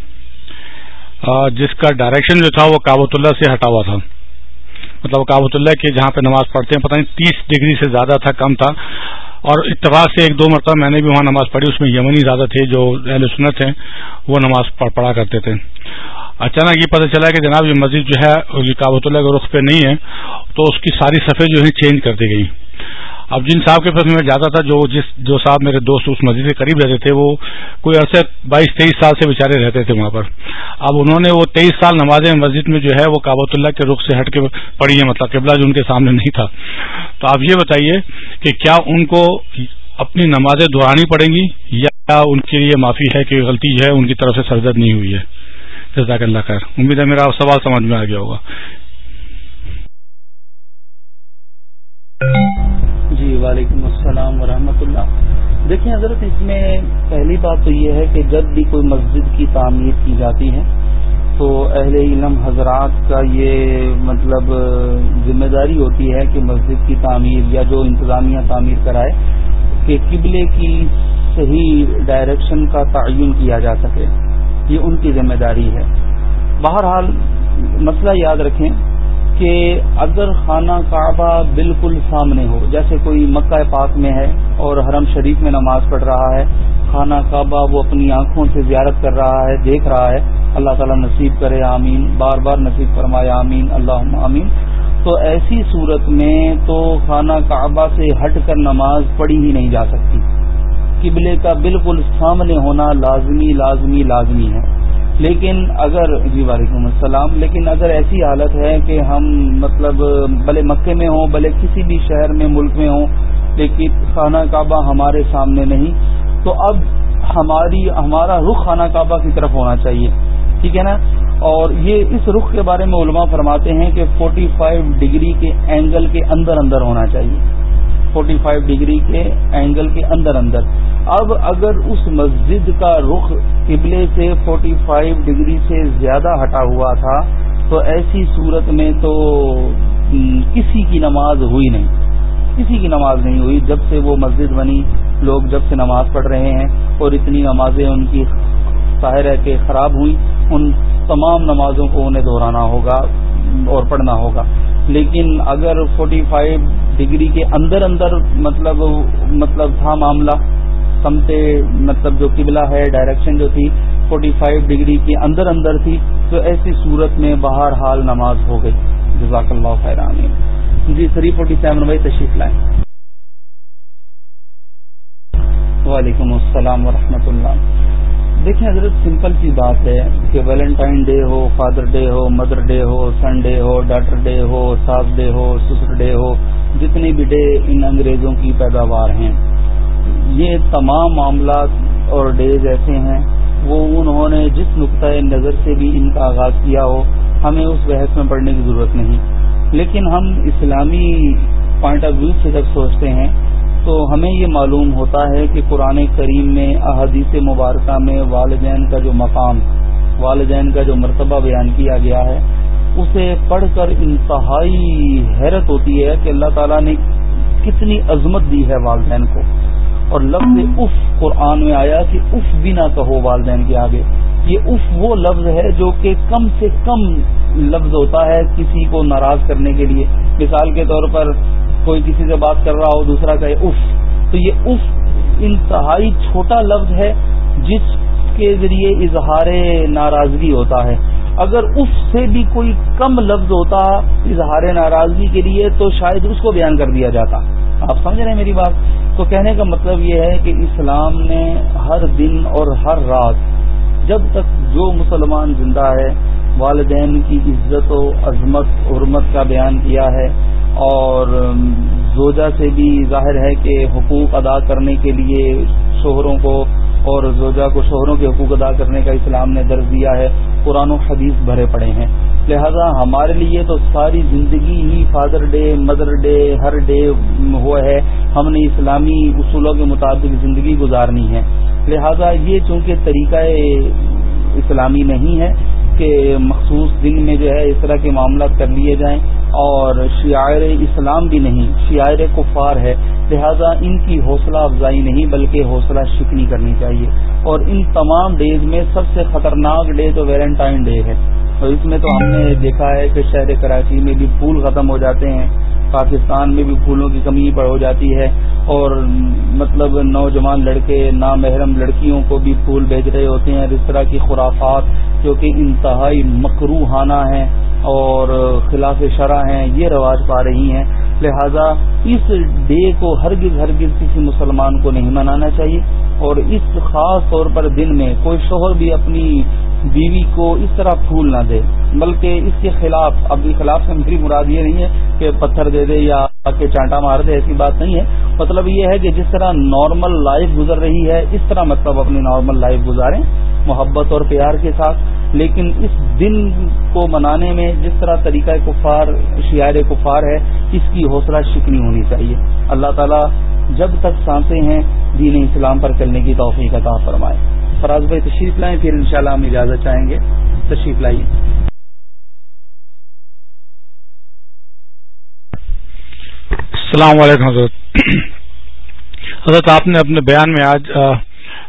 جس کا ڈائریکشن جو تھا وہ کابت اللہ سے ہٹا ہوا تھا. مطلب کابت اللہ کے جہاں پہ نماز پڑھتے ہیں، پتہ نہیں، تیس ڈگری سے زیادہ تھا، کم تھا. اور اتفاق سے ایک دو مرتبہ میں نے بھی وہاں نماز پڑھی، اس میں یمنی زیادہ تھے جو اہل سنت ہیں، وہ نماز پڑھا کرتے تھے. اچانک یہ پتہ چلا کہ جناب یہ مسجد جو ہے کابت اللہ کے رخ پہ نہیں ہے، تو اس کی ساری صفحے جو ہے چینج کر دی گئی۔ اب جن صاحب کے پاس میں جاتا تھا، جو جس جو صاحب میرے دوست اس مسجد کے قریب رہتے تھے، وہ کوئی عرصے بائیس تیئیس سال سے بیچارے رہتے تھے وہاں پر۔ اب انہوں نے وہ تیئیس سال نمازیں مسجد میں جو ہے، وہ کابت اللہ کے رخ سے ہٹ کے پڑھی ہیں مطلب قبلہ جو ان کے سامنے نہیں تھا۔ تو آپ یہ بتائیے کہ کیا ان کو اپنی نمازیں دہرانی پڑیں گی یا ان کے لیے معافی ہے کہ غلطی ہے، ان کی طرف سے سرزد نہیں ہوئی ہے؟ جزاک اللہ خیر۔ امید ہے میرا سوال سمجھ میں آ گیا ہوگا۔ جی وعلیکم السلام ورحمۃ اللہ۔ دیکھیں حضرت، اس میں پہلی بات تو یہ ہے کہ جب بھی کوئی مسجد کی تعمیر کی جاتی ہے، تو اہل علم حضرات کا یہ مطلب ذمہ داری ہوتی ہے کہ مسجد کی تعمیر یا جو انتظامیہ تعمیر کرائے، کہ قبلے کی صحیح ڈائریکشن کا تعین کیا جا سکے۔ یہ ان کی ذمہ داری ہے۔ بہرحال مسئلہ یاد رکھیں کہ اگر خانہ کعبہ بالکل سامنے ہو، جیسے کوئی مکہ پاک میں ہے اور حرم شریف میں نماز پڑھ رہا ہے، خانہ کعبہ وہ اپنی آنکھوں سے زیارت کر رہا ہے، دیکھ رہا ہے، اللہ تعالیٰ نصیب کرے، آمین، بار بار نصیب فرمائے، آمین اللہ آمین۔ تو ایسی صورت میں تو خانہ کعبہ سے ہٹ کر نماز پڑھی ہی نہیں جا سکتی۔ قبلے کا بالکل سامنے ہونا لازمی لازمی لازمی ہے۔ لیکن اگر جی وعلیکم السلام، لیکن اگر ایسی حالت ہے کہ ہم مطلب بھلے مکے میں ہوں، بھلے کسی بھی شہر میں، ملک میں ہوں، لیکن خانہ کعبہ ہمارے سامنے نہیں، تو اب ہماری، ہمارا رخ خانہ کعبہ کی طرف ہونا چاہیے۔ ٹھیک ہے نا؟ اور یہ اس رخ کے بارے میں علماء فرماتے ہیں کہ 45 ڈگری کے اینگل کے اندر اندر ہونا چاہیے۔ 45 ڈگری کے اینگل کے اندر اندر۔ اب اگر اس مسجد کا رخ قبلے سے 45 ڈگری سے زیادہ ہٹا ہوا تھا، تو ایسی صورت میں تو کسی کی نماز ہوئی نہیں۔ کسی کی نماز نہیں ہوئی۔ جب سے وہ مسجد بنی، لوگ جب سے نماز پڑھ رہے ہیں اور اتنی نمازیں ان کی ظاہر ہے کہ خراب ہوئی ان تمام نمازوں کو انہیں دہرانا ہوگا اور پڑھنا ہوگا۔ لیکن اگر 45 ڈگری کے اندر اندر مطلب مطلب تھا معاملہ، سمتے مطلب جو قبلہ ہے ڈائریکشن جو تھی 45 ڈگری کے اندر اندر تھی، تو ایسی صورت میں باہر حال نماز ہو گئی۔ جزاک اللہ خیر جی تھری فورٹی سیون بھائی تشریف لائیں۔ وعلیکم السلام ورحمۃ اللہ۔ دیکھیں حضرت سمپل سی بات ہے کہ ویلنٹائن ڈے ہو، فادر ڈے ہو، مدر ڈے ہو، سن ڈے ہو، ڈاٹر ڈے ہو، ساس ڈے ہو، سسر ڈے ہو، جتنے بھی ڈے ان انگریزوں کی پیداوار ہیں۔ یہ تمام معاملات اور ڈیز ایسے ہیں، وہ انہوں نے جس نقطۂ نظر سے بھی ان کا آغاز کیا ہو، ہمیں اس بحث میں پڑھنے کی ضرورت نہیں۔ لیکن ہم اسلامی پوائنٹ آف ویو سے جب سوچتے ہیں تو ہمیں یہ معلوم ہوتا ہے کہ قرآن کریم میں، احادیث مبارکہ میں والدین کا جو مقام، والدین کا جو مرتبہ بیان کیا گیا ہے، اسے پڑھ کر انتہائی حیرت ہوتی ہے کہ اللہ تعالیٰ نے کتنی عظمت دی ہے والدین کو۔ اور لفظ اف قرآن میں آیا کہ اف بھی نہ کہو والدین کے آگے۔ یہ اف وہ لفظ ہے جو کہ کم سے کم لفظ ہوتا ہے کسی کو ناراض کرنے کے لیے۔ مثال کے طور پر کوئی کسی سے بات کر رہا ہو، دوسرا کہے اف تو یہ اف انتہائی چھوٹا لفظ ہے، جس کے ذریعے اظہار ناراضگی ہوتا ہے۔ اگر اس سے بھی کوئی کم لفظ ہوتا، اظہار ناراضگی کے لیے تو شاید اس کو بیان کر دیا جاتا۔ آپ سمجھ رہے ہیں میری بات؟ تو کہنے کا مطلب یہ ہے کہ اسلام نے ہر دن اور ہر رات جب تک جو مسلمان زندہ ہے، والدین کی عزت و عظمت، حرمت کا بیان کیا ہے اور زوجہ سے بھی ظاہر ہے کہ حقوق ادا کرنے کے لیے شوہروں کو اور زوجہ کو شوہروں کے حقوق ادا کرنے کا اسلام نے درج دیا ہے، قرآن و حدیث بھرے پڑے ہیں۔ لہذا ہمارے لیے تو ساری زندگی ہی فادر ڈے، مدر ڈے، ہر ڈے ہوا ہے۔ ہم نے اسلامی اصولوں کے مطابق زندگی گزارنی ہے۔ لہذا یہ چونکہ طریقہ اسلامی نہیں ہے کہ مخصوص دن میں جو ہے اس طرح کے معاملات کر لیے جائیں اور شعائر اسلام بھی نہیں شعائر کفار ہے، لہذا ان کی حوصلہ افزائی نہیں بلکہ حوصلہ شکنی کرنی چاہیے۔ اور ان تمام ڈیز میں سب سے خطرناک ڈے تو ویلنٹائن ڈے ہے۔ اور اس میں تو ہم نے دیکھا ہے کہ شہر کراچی میں بھی پھول ختم ہو جاتے ہیں۔ پاکستان میں بھی پھولوں کی کمی پڑ ہو جاتی ہے اور مطلب نوجوان لڑکے، نامحرم لڑکیوں کو بھی پھول بھیج رہے ہوتے ہیں اس طرح کی خرافات جو کہ انتہائی مکروحانہ ہیں اور خلاف شرح ہیں، یہ رواج پا رہی ہیں۔ لہذا اس ڈے کو ہرگز ہرگز کسی مسلمان کو نہیں منانا چاہیے اور اس خاص طور پر دن میں کوئی شوہر بھی اپنی بیوی کو اس طرح پھول نہ دے، بلکہ اس کے خلاف، اب خلاف سے میری مراد یہ نہیں ہے کہ پتھر دے دے یا کہ چانٹا مار دے، ایسی بات نہیں ہے۔ مطلب یہ ہے کہ جس طرح نارمل لائف گزر رہی ہے، اس طرح مطلب اپنی نارمل لائف گزاریں، محبت اور پیار کے ساتھ۔ لیکن اس دن کو منانے میں جس طرح طریقہ کفار شعر کفار ہے، اس کی حوصلہ شکنی ہونی چاہیے۔ اللہ تعالیٰ جب تک سانسیں ہیں، دین اسلام پر چلنے کی توفیق عطا فرمائے۔ فراز بھائی تشریف لائیں، پھر انشاءاللہ ہم اجازت چاہیں گے۔ تشریف لائیے۔ السلام علیکم حضرت۔ حضرت، آپ نے اپنے بیان میں آج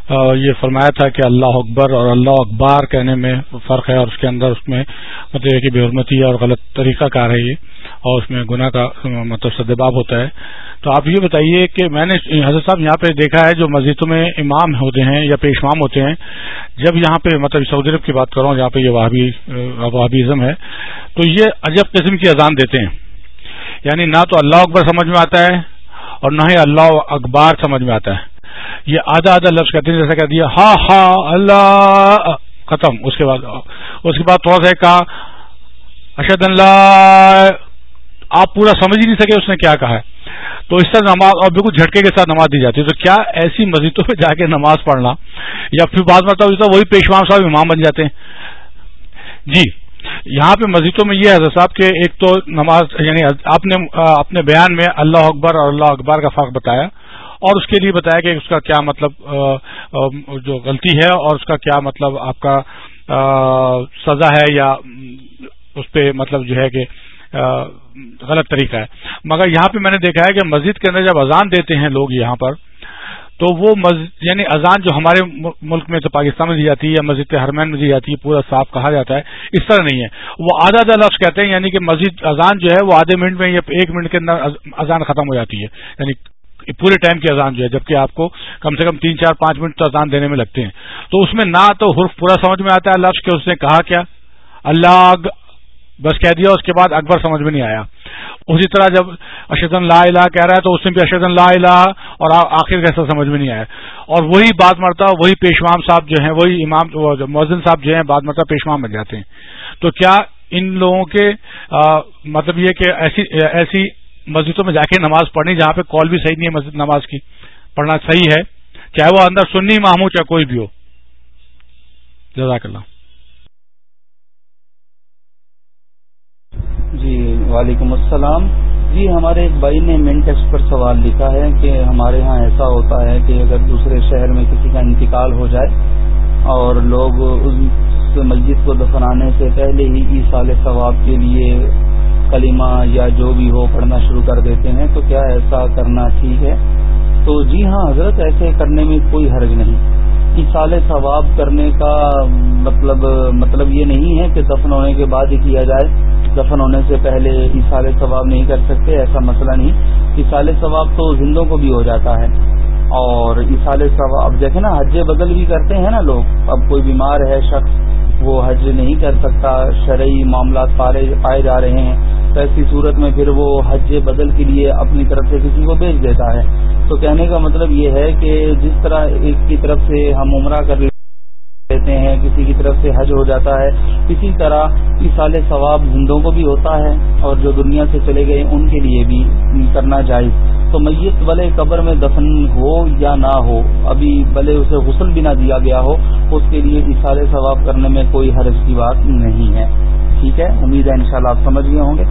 یہ فرمایا تھا کہ اللہ اکبر اور اللہ اکبار کہنے میں فرق ہے اور اس کے اندر اس میں مطلب کہ بے حرمتی اور غلط طریقہ کار ہے یہ اور اس میں گناہ کا مطلب سدباب ہوتا ہے۔ تو آپ یہ بتائیے کہ میں نے حضرت صاحب یہاں پہ دیکھا ہے جو مسجدوں میں امام ہوتے ہیں یا پیشمام ہوتے ہیں۔ جب یہاں پہ مطلب سعودی عرب کی بات کروں جہاں پہ یہ وہابی، وہابیزم ہے، تو یہ عجب قسم کی اذان دیتے ہیں۔ یعنی نہ تو اللہ اکبر سمجھ میں آتا ہے اور نہ ہی اللہ اکبار سمجھ میں آتا ہے۔ یہ آدھا آدھا لفظ کہتے ہیں، جیسا کہہ دیا ہا ہا اللہ، ختم، اس کے بعد، اس کے بعد تھوڑا سا کہا اشد اللہ آپ پورا سمجھ ہی نہیں سکے اس نے کیا کہا ہے۔ تو اس طرح نماز، اور بالکل جھٹکے کے ساتھ نماز دی جاتی ہے۔ تو کیا ایسی مسجدوں پہ جا کے نماز پڑھنا؟ یا پھر بعض مطلب وہی پیشوام صاحب امام بن جاتے ہیں۔ جی یہاں پہ مسجدوں میں یہ حضرت صاحب، کہ ایک تو نماز یعنی آپ نے اپنے بیان میں اللہ اکبر اور اللہ اکبر کا فرق بتایا۔ اور اس کے لیے بتایا کہ اس کا کیا مطلب جو غلطی ہے اور اس کا کیا مطلب آپ کا سزا ہے یا اس پہ مطلب جو ہے کہ غلط طریقہ ہے۔ مگر یہاں پہ میں نے دیکھا ہے کہ مسجد کے اندر جب اذان دیتے ہیں لوگ یہاں پر، تو وہ مسجد یعنی اذان جو ہمارے ملک میں تو پاکستان میں دی جاتی ہے یا مسجد کے حرمین میں دی جاتی ہے، پورا صاف کہا جاتا ہے، اس طرح نہیں ہے۔ وہ آدھا آدھا لفظ کہتے ہیں یعنی کہ مسجد اذان جو ہے وہ آدھے منٹ میں یا ایک منٹ کے اندر اذان ختم ہو جاتی ہے۔ یعنی پورے ٹائم کی اذان جو ہے، جبکہ آپ کو کم سے کم تین چار پانچ منٹ تو اذان دینے میں لگتے ہیں۔ تو اس میں نہ تو حرف پورا سمجھ میں آتا ہے لفظ کہ اس نے کہا کیا۔ اللہ بس کہہ دیا، اس کے بعد اکبر سمجھ میں نہیں آیا۔ اسی طرح جب اشد لا الہ کہہ رہا ہے تو اس میں بھی اشد لا الہ اور آخر کیسا سمجھ میں نہیں آیا۔ اور وہی بات مرتا وہی پیشوام صاحب جو ہیں، وہی امام مؤذن صاحب جو ہیں بات مرتا پیشوام بن جاتے ہیں۔ تو کیا ان لوگوں کے مطلب یہ کہ ایسی ایسی مسجدوں میں جا کے نماز پڑھنی، جہاں پہ کال بھی صحیح نہیں ہے مسجد نماز کی، پڑھنا صحیح ہے۔ چاہے وہ اندر سننی ماموں چاہے کوئی بھی ہو۔ جزاک اللہ۔ جی وعلیکم السلام۔ جی ہمارے ایک بھائی نے مین ٹیکسٹ پر سوال لکھا ہے کہ ہمارے ہاں ایسا ہوتا ہے کہ اگر دوسرے شہر میں کسی کا انتقال ہو جائے اور لوگ اس مسجد کو دفنانے سے پہلے ہی ای سال ثواب کے لیے کلمہ یا جو بھی ہو پڑھنا شروع کر دیتے ہیں، تو کیا ایسا کرنا ٹھیک ہے؟ تو جی ہاں حضرت ایسے کرنے میں کوئی حرج نہیں۔ سال ثواب کرنے کا مطلب مطلب یہ نہیں ہے کہ دفن ہونے کے بعد ہی کیا جائے۔ دفن ہونے سے پہلے سال ثواب نہیں کر سکتے، ایسا مسئلہ نہیں۔ سال ثواب تو زندوں کو بھی ہو جاتا ہے۔ اور سال ثواب اب دیکھیں نا، حج بدل بھی کرتے ہیں نا لوگ۔ اب کوئی بیمار ہے، شخص وہ حج نہیں کر سکتا، شرعی معاملات پائے جا رہے ہیں۔ تو ایسی صورت میں پھر وہ حج بدل کے لیے اپنی طرف سے کسی کو بھیج دیتا ہے۔ تو کہنے کا مطلب یہ ہے کہ جس طرح ایک کی طرف سے ہم عمرہ کر لیتے ہیں، کسی کی طرف سے حج ہو جاتا ہے، اسی طرح سال ثواب ہندوؤں کو بھی ہوتا ہے اور جو دنیا سے چلے گئے، ان کے لیے بھی کرنا جائز۔ تو میت بلے قبر میں دفن ہو یا نہ ہو، ابھی بھلے اسے غسل بھی نہ دیا گیا ہو، اس کے لیے اشارے ثواب کرنے میں کوئی حرج کی بات نہیں ہے۔ ٹھیک ہے؟ امید ہے انشاءاللہ آپ سمجھ گئے ہوں گے۔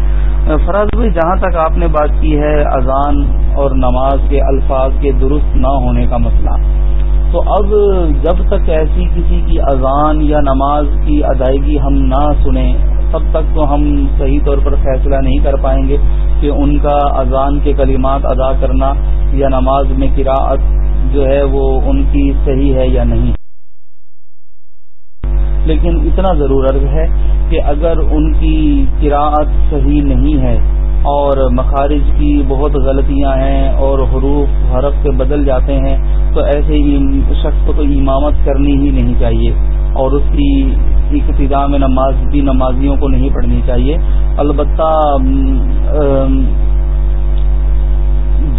فراز بھائی جہاں تک آپ نے بات کی ہے، اذان اور نماز کے الفاظ کے درست نہ ہونے کا مسئلہ۔ تو اب جب تک ایسی کسی کی اذان یا نماز کی ادائیگی ہم نہ سنیں تب تک تو ہم صحیح طور پر فیصلہ نہیں کر پائیں گے کہ ان کا اذان کے کلمات ادا کرنا یا نماز میں قراءت جو ہے وہ ان کی صحیح ہے یا نہیں۔ لیکن اتنا ضرور ہے کہ اگر ان کی قراءت صحیح نہیں ہے اور مخارج کی بہت غلطیاں ہیں اور حروف حرف سے بدل جاتے ہیں، تو ایسے شخص کو تو امامت کرنی ہی نہیں چاہیے اور اس کی ابتدا میں نماز بھی نمازیوں کو نہیں پڑھنی چاہیے۔ البتہ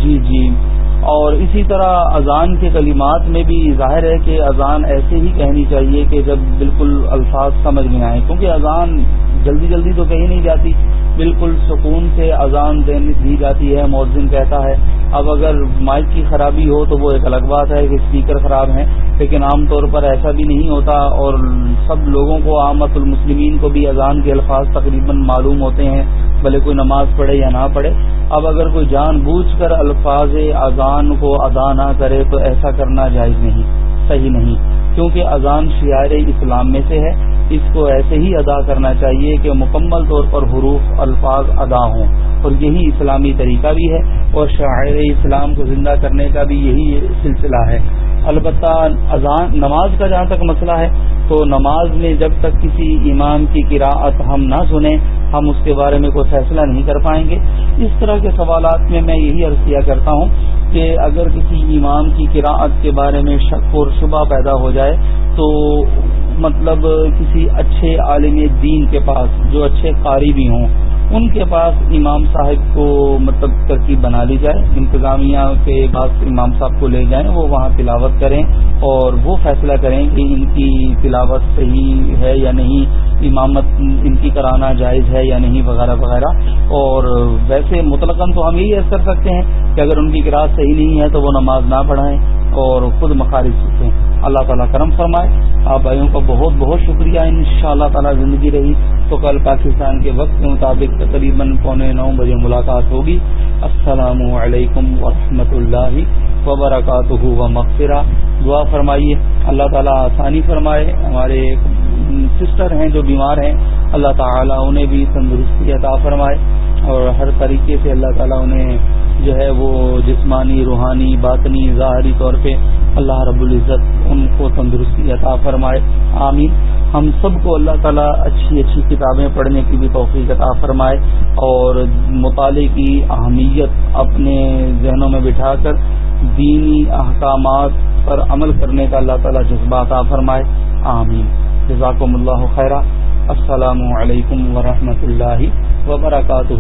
جی جی۔ اور اسی طرح اذان کے کلمات میں بھی ظاہر ہے کہ اذان ایسے ہی کہنی چاہیے کہ جب بالکل الفاظ سمجھ میں آئیں، کیونکہ اذان جلدی جلدی تو کہیں نہیں جاتی۔ بالکل سکون سے اذان دی جاتی ہے، مؤذن کہتا ہے، اب اگر مائک کی خرابی ہو تو وہ ایک الگ بات ہے کہ اسپیکر خراب ہیں، لیکن عام طور پر ایسا بھی نہیں ہوتا اور سب لوگوں کو، عامت المسلمین کو بھی اذان کے الفاظ تقریباً معلوم ہوتے ہیں، بھلے کوئی نماز پڑھے یا نہ پڑھے۔ اب اگر کوئی جان بوجھ کر الفاظ اذان کو ادا نہ کرے تو ایسا کرنا جائز نہیں، صحیح نہیں، کیونکہ اذان شعار اسلام میں سے ہے۔ اس کو ایسے ہی ادا کرنا چاہیے کہ مکمل طور پر حروف، الفاظ ادا ہوں۔ اور یہی اسلامی طریقہ بھی ہے اور شاعر اسلام کو زندہ کرنے کا بھی یہی سلسلہ ہے۔ البتہ اذان، نماز کا جہاں تک مسئلہ ہے، تو نماز میں جب تک کسی امام کی قراءت ہم نہ سنیں، ہم اس کے بارے میں کوئی فیصلہ نہیں کر پائیں گے۔ اس طرح کے سوالات میں میں یہی عرض کیا کرتا ہوں کہ اگر کسی امام کی قراءت کے بارے میں شک اور شبہ پیدا ہو جائے، تو مطلب کسی اچھے عالم دین کے پاس جو اچھے قاری بھی ہوں، ان کے پاس امام صاحب کو مطلب ترکیب بنا لی جائے، انتظامیہ کے پاس امام صاحب کو لے جائیں، وہ وہاں تلاوت کریں اور وہ فیصلہ کریں کہ ان کی تلاوت صحیح ہے یا نہیں، امامت ان کی کرانا جائز ہے یا نہیں، وغیرہ وغیرہ۔ اور ویسے مطلق تو ہم یہی ایسا کر سکتے ہیں کہ اگر ان کی کراس صحیح نہیں ہے تو وہ نماز نہ پڑھائیں اور خود مخارج سیکھیں اللہ تعالیٰ کرم فرمائے۔ آپ بھائیوں کا بہت بہت شکریہ۔ ان شاء اللہ تعالیٰ زندگی رہی۔ تو کل پاکستان کے وقت کے مطابق تقریباً پونے نو بجے ملاقات ہوگی۔ السلام علیکم ورحمۃ اللہ وبرکاتہ و مغفرہ دعا فرمائیے۔ اللہ تعالیٰ آسانی فرمائے۔ ہمارے سسٹر ہیں، جو بیمار ہیں، اللہ تعالیٰ انہیں بھی تندرستی عطا فرمائے اور ہر طریقے سے اللہ تعالیٰ انہیں جو ہے وہ جسمانی، روحانی، باطنی، ظاہری طور پہ اللہ رب العزت ان کو تندرستی عطا فرمائے۔ آمین۔ ہم سب کو اللہ تعالیٰ اچھی اچھی کتابیں پڑھنے کی بھی توفیق عطا فرمائے اور مطالعے کی اہمیت اپنے ذہنوں میں بٹھا کر دینی احکامات پر عمل کرنے کا اللہ تعالیٰ جذبہ عطا فرمائے۔ آمین۔ جزاکم اللہ خیرہ السلام علیکم ورحمۃ اللہ وبرکاتہ